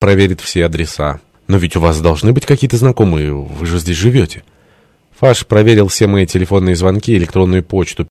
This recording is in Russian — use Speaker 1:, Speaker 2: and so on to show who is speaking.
Speaker 1: проверит все адреса. Но ведь у вас должны быть какие-то знакомые, вы же здесь живете. Фаш проверил все мои телефонные звонки и электронную почту.